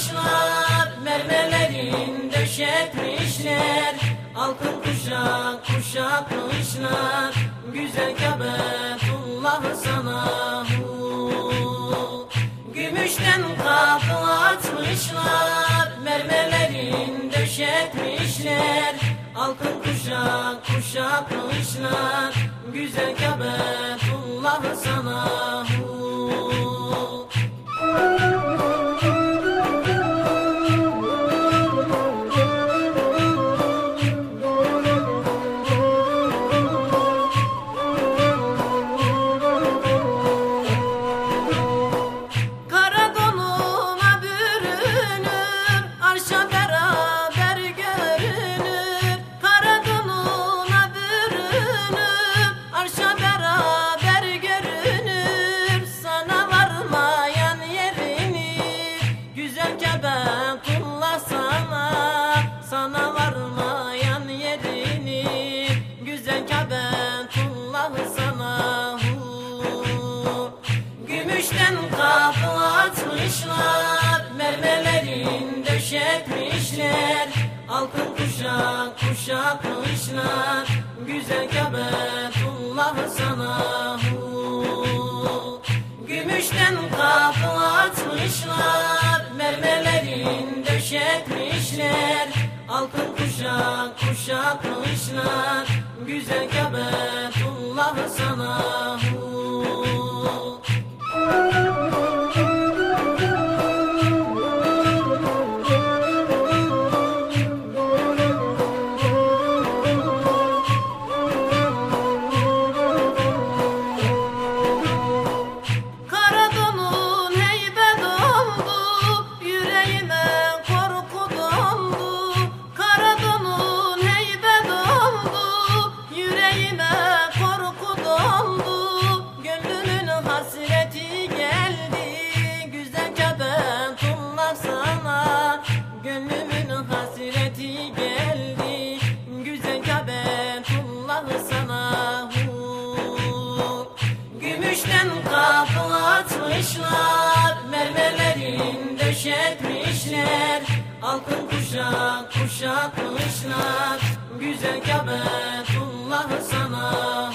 kapatmışlar Mermerlerin döşetmişler. Altın kuşak kuşatmışlar Güzel Kabetullah sana hu. Gümüşten kapı atmışlar Mermerlerin döşetmişler. Altın kuşak kuşatmışlar Güzel Kabetullah sana hu. Döşetmişler Altın kuşak kuşatmışlar Güzel Kabetullah sana. Gümüşten kapı atmışlar Mermerlerin döşetmişler. Altın kuşak kuşatmışlar Güzel Kabetullah sana kuşatmışlar Güzel Kabetullah sana.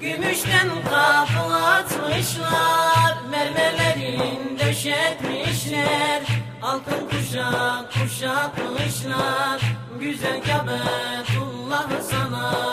Gümüşten kapı atmışlar Mermerlerin döşetmişler Altın kuşak kuşatmışlar Güzel Kabetullah sana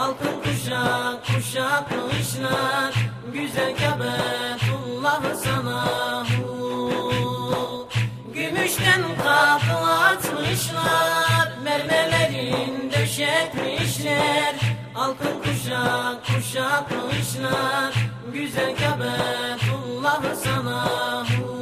döşetmişler Altın kuşak kuşatmışlar Güzel Kabetullah sana hu. Gümüşten kapı atmışlar Mermerlerin döşetmişler Altın kuşak kuşatmışlar Güzel Kabetullah sana hu.